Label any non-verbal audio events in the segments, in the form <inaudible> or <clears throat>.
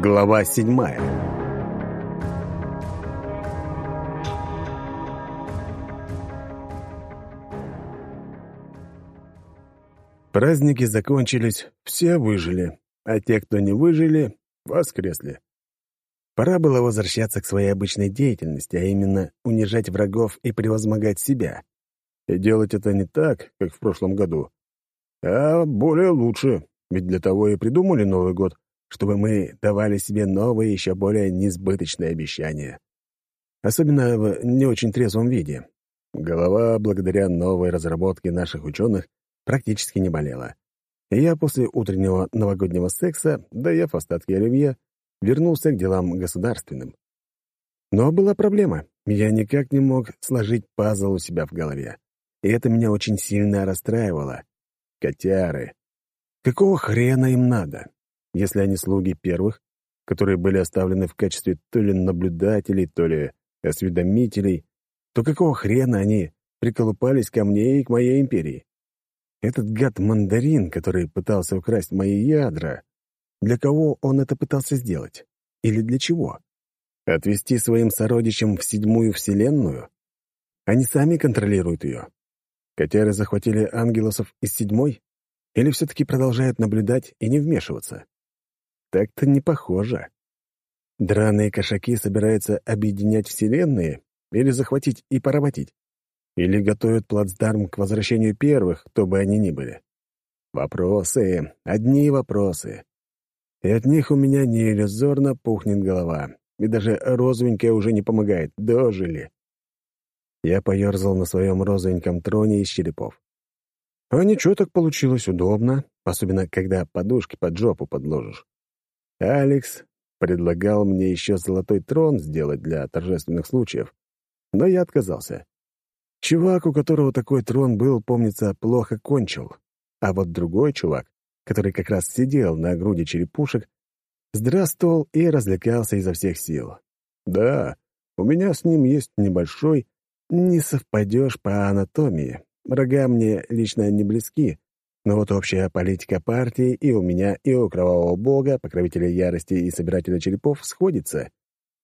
Глава седьмая Праздники закончились, все выжили, а те, кто не выжили, воскресли. Пора было возвращаться к своей обычной деятельности, а именно унижать врагов и превозмогать себя. И делать это не так, как в прошлом году, а более лучше, ведь для того и придумали Новый год, чтобы мы давали себе новые, еще более несбыточные обещания. Особенно в не очень трезвом виде. Голова, благодаря новой разработке наших ученых, практически не болела. И я после утреннего новогоднего секса, доев остатки оливье, вернулся к делам государственным. Но была проблема. Я никак не мог сложить пазл у себя в голове. И это меня очень сильно расстраивало. Котяры. Какого хрена им надо? Если они слуги первых, которые были оставлены в качестве то ли наблюдателей, то ли осведомителей, то какого хрена они приколупались ко мне и к моей империи? Этот гад-мандарин, который пытался украсть мои ядра, для кого он это пытался сделать? Или для чего? Отвести своим сородичам в седьмую вселенную? Они сами контролируют ее. Котяры захватили ангелосов из седьмой? Или все-таки продолжают наблюдать и не вмешиваться? Так-то не похоже. Драные кошаки собираются объединять вселенные или захватить и поработить? Или готовят плацдарм к возвращению первых, кто бы они ни были? Вопросы, одни вопросы. И от них у меня неиллюзорно пухнет голова. И даже розовенькая уже не помогает. Дожили. Я поерзал на своем розовеньком троне из черепов. А ничего так получилось удобно, особенно когда подушки под жопу подложишь. Алекс предлагал мне еще золотой трон сделать для торжественных случаев, но я отказался. Чувак, у которого такой трон был, помнится, плохо кончил. А вот другой чувак, который как раз сидел на груди черепушек, здравствовал и развлекался изо всех сил. Да, у меня с ним есть небольшой, не совпадешь по анатомии. Рога мне лично не близки, но вот общая политика партии и у меня, и у Кровавого Бога, покровителя ярости и собирателя черепов, сходится.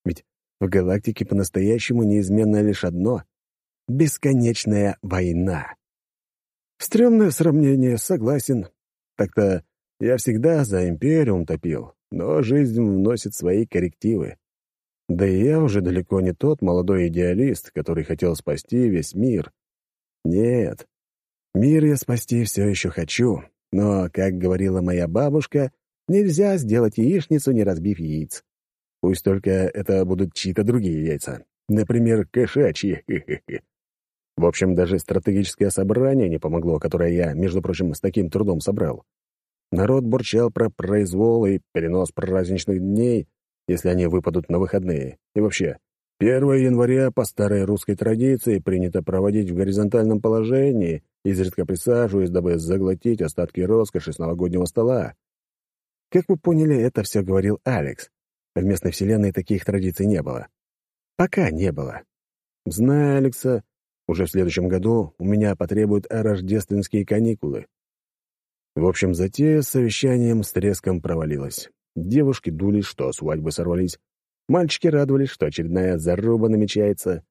Ведь в галактике по-настоящему неизменно лишь одно — бесконечная война. Стремное сравнение, согласен, так-то я всегда за Империум топил, но жизнь вносит свои коррективы. Да и я уже далеко не тот молодой идеалист, который хотел спасти весь мир. Нет, мир я спасти все еще хочу, но, как говорила моя бабушка, нельзя сделать яичницу, не разбив яиц. Пусть только это будут чьи-то другие яйца. Например, кошачьи. <laughs> В общем, даже стратегическое собрание не помогло, которое я, между прочим, с таким трудом собрал. Народ бурчал про произвол и перенос праздничных дней, если они выпадут на выходные. И вообще, 1 января по старой русской традиции принято проводить в горизонтальном положении, изредка присаживаясь, дабы заглотить остатки роскоши с новогоднего стола. Как вы поняли, это все говорил Алекс. В местной вселенной таких традиций не было. Пока не было. Зная Алекса, уже в следующем году у меня потребуют рождественские каникулы. В общем, затея с совещанием с треском провалилась. Девушки дули, что свадьбы сорвались. Мальчики радовались, что очередная заруба намечается.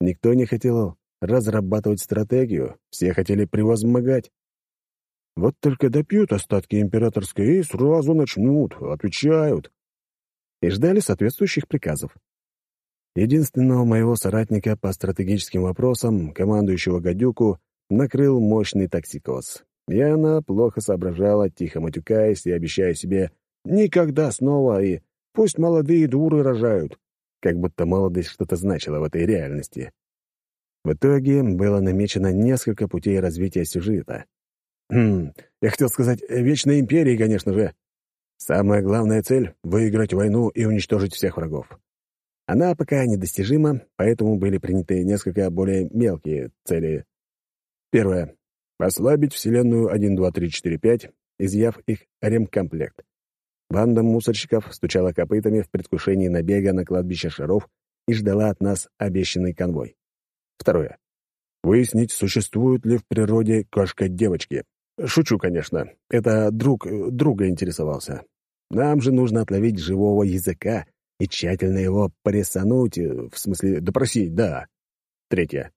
Никто не хотел разрабатывать стратегию, все хотели превозмогать. Вот только допьют остатки императорской и сразу начнут, отвечают. И ждали соответствующих приказов. Единственного моего соратника по стратегическим вопросам, командующего гадюку, накрыл мощный токсикоз. И она плохо соображала, тихо матюкаясь и обещая себе «никогда снова» и «пусть молодые дуры рожают», как будто молодость что-то значила в этой реальности. В итоге было намечено несколько путей развития сюжета. Хм, я хотел сказать, Вечной Империи, конечно же. Самая главная цель — выиграть войну и уничтожить всех врагов. Она пока недостижима, поэтому были приняты несколько более мелкие цели. Первое. Ослабить Вселенную 1, 2, 3, 4, 5, изъяв их ремкомплект. Банда мусорщиков стучала копытами в предвкушении набега на кладбище шаров и ждала от нас обещанный конвой. Второе. Выяснить, существует ли в природе кошка-девочки. Шучу, конечно. Это друг друга интересовался. Нам же нужно отловить живого языка и тщательно его прессануть, э, в смысле допросить, да. Третье.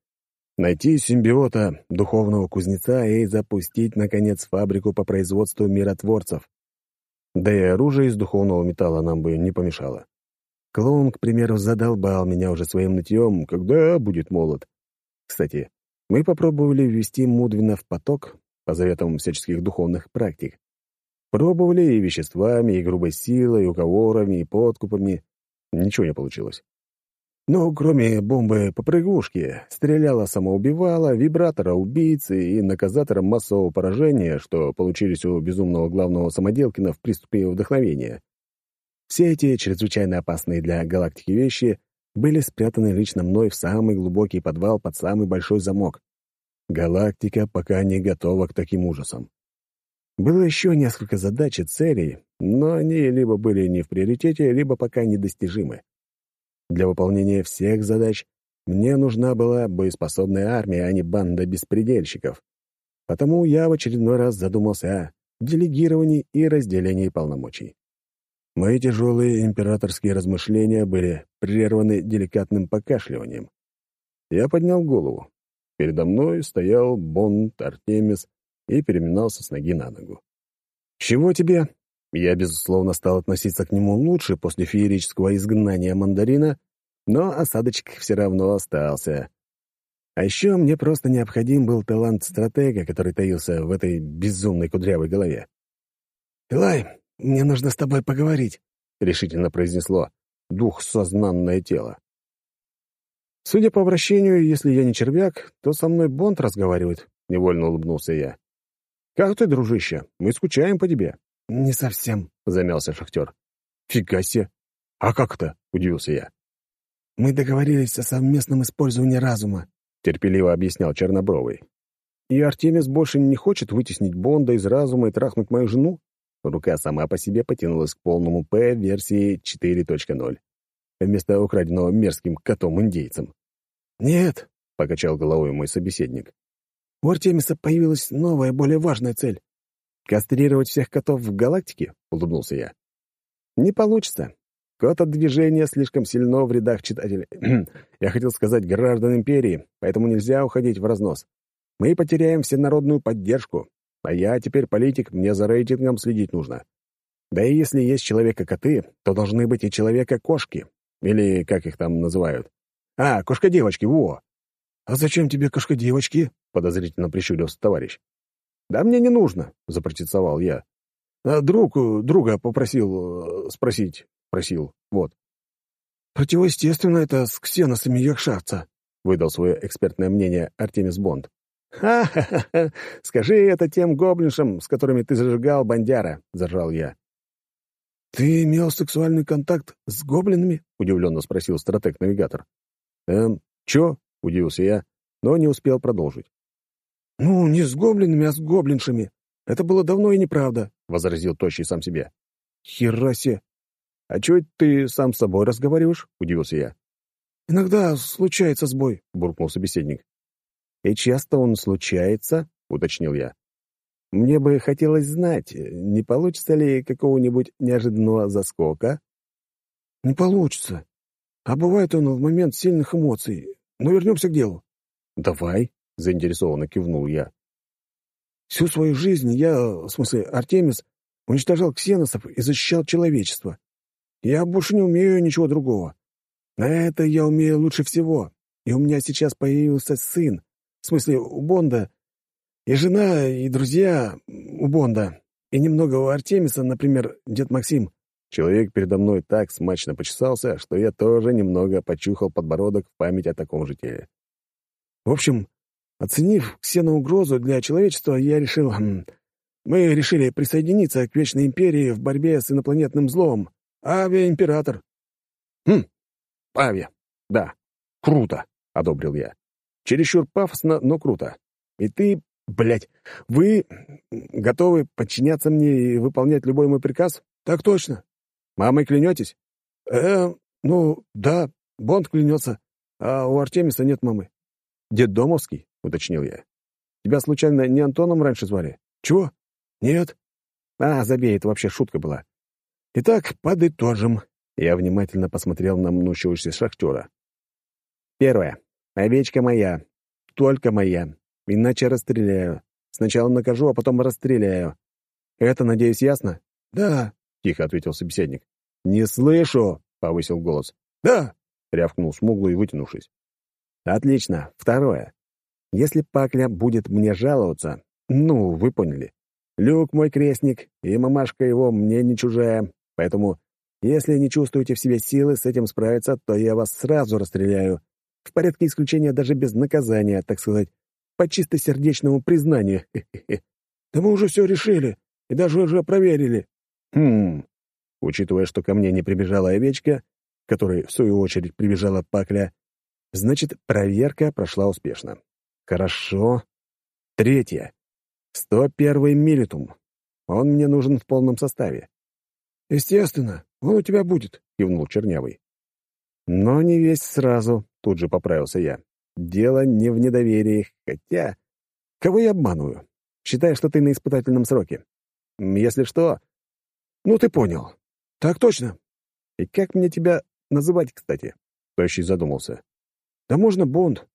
Найти симбиота, духовного кузнеца и запустить, наконец, фабрику по производству миротворцев. Да и оружие из духовного металла нам бы не помешало. Клоун, к примеру, задолбал меня уже своим нытьем, когда будет молод. Кстати, мы попробовали ввести Мудвина в поток по заветам всяческих духовных практик. Пробовали и веществами, и грубой силой, и уговорами, и подкупами. Ничего не получилось. Ну, кроме бомбы попрыгушки, стреляла самоубивала, вибратора убийцы и наказатора массового поражения, что получились у безумного главного самоделкина в приступе вдохновения. Все эти чрезвычайно опасные для галактики вещи были спрятаны лично мной в самый глубокий подвал под самый большой замок. Галактика пока не готова к таким ужасам. Было еще несколько задач и целей, но они либо были не в приоритете, либо пока недостижимы. Для выполнения всех задач мне нужна была боеспособная армия, а не банда беспредельщиков. Потому я в очередной раз задумался о делегировании и разделении полномочий. Мои тяжелые императорские размышления были прерваны деликатным покашливанием. Я поднял голову. Передо мной стоял Бонд Артемис и переминался с ноги на ногу. «Чего тебе?» Я, безусловно, стал относиться к нему лучше после феерического изгнания мандарина, но осадочек все равно остался. А еще мне просто необходим был талант стратега, который таился в этой безумной кудрявой голове. «Элай, мне нужно с тобой поговорить», — решительно произнесло дух сознанное тело. Судя по обращению, если я не червяк, то со мной Бонд разговаривает, — невольно улыбнулся я. «Как ты, дружище? Мы скучаем по тебе». «Не совсем», — замялся шахтер. «Фига себе! А как это?» — удивился я. «Мы договорились о совместном использовании разума», — терпеливо объяснял Чернобровый. «И Артемис больше не хочет вытеснить Бонда из разума и трахнуть мою жену?» Рука сама по себе потянулась к полному П версии 4.0, вместо украденного мерзким котом-индейцем. «Нет», — покачал головой мой собеседник. «У Артемиса появилась новая, более важная цель. «Кастрировать всех котов в галактике?» — улыбнулся я. «Не получится. Код от движения слишком сильно в рядах читателей. <clears throat> я хотел сказать граждан Империи, поэтому нельзя уходить в разнос. Мы потеряем всенародную поддержку, а я теперь политик, мне за рейтингом следить нужно. Да и если есть человека-коты, то должны быть и человека-кошки. Или как их там называют. А, кошка-девочки, во!» «А зачем тебе кошка-девочки?» — подозрительно прищурился товарищ. «Да мне не нужно», — запротестовал я. А друг друга попросил э, спросить. Просил. Вот. «Противоестественно это с ксеносами якшавца», — выдал свое экспертное мнение Артемис Бонд. «Ха-ха-ха! Скажи это тем гоблиншам, с которыми ты зажигал бандяра», — заржал я. «Ты имел сексуальный контакт с гоблинами?» — удивленно спросил стратег-навигатор. «Эм, чё?» — удивился я, но не успел продолжить. «Ну, не с гоблинами, а с гоблиншами. Это было давно и неправда», — возразил Тощий сам себе. «Херасе! А чего ты сам с собой разговариваешь?» — удивился я. «Иногда случается сбой», — буркнул собеседник. «И часто он случается?» — уточнил я. «Мне бы хотелось знать, не получится ли какого-нибудь неожиданного заскока?» «Не получится. А бывает он в момент сильных эмоций. Но вернемся к делу». «Давай», — заинтересованно кивнул я. «Всю свою жизнь я, в смысле Артемис, уничтожал ксеносов и защищал человечество. Я больше не умею ничего другого. На это я умею лучше всего. И у меня сейчас появился сын, в смысле у Бонда, и жена, и друзья у Бонда, и немного у Артемиса, например, дед Максим». Человек передо мной так смачно почесался, что я тоже немного почухал подбородок в память о таком же теле. В общем, Оценив ксеноугрозу для человечества, я решил... Хм, мы решили присоединиться к Вечной Империи в борьбе с инопланетным злом. Авиаимператор. Хм, авиа. Да, круто, — одобрил я. Чересчур пафосно, но круто. И ты, блядь, вы готовы подчиняться мне и выполнять любой мой приказ? Так точно. Мамой клянетесь? Э, ну, да, Бонд клянется, а у Артемиса нет мамы. Дед Домовский? — уточнил я. «Тебя, случайно, не Антоном раньше звали?» «Чего? Нет?» «А, забей, это вообще шутка была. Итак, подытожим. Я внимательно посмотрел на мнущегося шахтера. Первое. Овечка моя. Только моя. Иначе расстреляю. Сначала накажу, а потом расстреляю. Это, надеюсь, ясно? Да, тихо ответил собеседник. Не слышу, повысил голос. Да, рявкнул смуглый, вытянувшись. Отлично. Второе. Если Пакля будет мне жаловаться, ну, вы поняли. Люк мой крестник, и мамашка его мне не чужая, поэтому если не чувствуете в себе силы с этим справиться, то я вас сразу расстреляю. В порядке исключения даже без наказания, так сказать, по чистосердечному признанию. Да мы уже все решили и даже уже проверили. Хм. Учитывая, что ко мне не прибежала овечка, которой, в свою очередь, прибежала Пакля, значит, проверка прошла успешно. Хорошо. Третье. 101-й милитум. Он мне нужен в полном составе. Естественно, он у тебя будет, кивнул Чернявый. Но не весь сразу, тут же поправился я. Дело не в недоверии, хотя... Кого я обманываю? Считай, что ты на испытательном сроке. Если что... Ну, ты понял. Так точно. И как мне тебя называть, кстати? Тощий задумался. Да можно Бонд.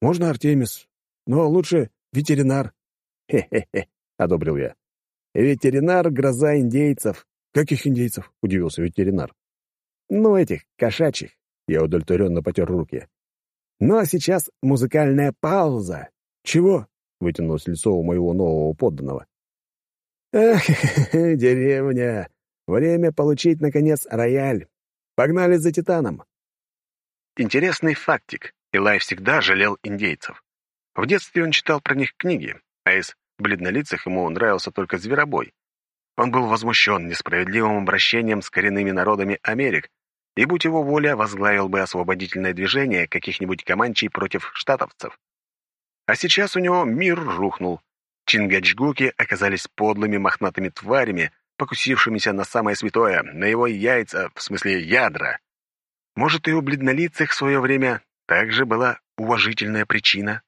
Можно Артемис. Но лучше ветеринар. Хе-хе-хе, одобрил я. Ветеринар — гроза индейцев. Каких индейцев? Удивился ветеринар. Ну, этих, кошачьих. Я удовлетворенно потер руки. Ну а сейчас музыкальная пауза. Чего? Вытянулось лицо у моего нового подданного. Эх, <laughs> деревня. Время получить, наконец, рояль. Погнали за Титаном. Интересный фактик. Илай всегда жалел индейцев. В детстве он читал про них книги, а из бледнолицых ему нравился только зверобой. Он был возмущен несправедливым обращением с коренными народами Америк, и, будь его воля, возглавил бы освободительное движение каких-нибудь команчей против штатовцев. А сейчас у него мир рухнул. Чингачгуки оказались подлыми мохнатыми тварями, покусившимися на самое святое, на его яйца, в смысле ядра. Может, и у бледнолицых в свое время также была уважительная причина?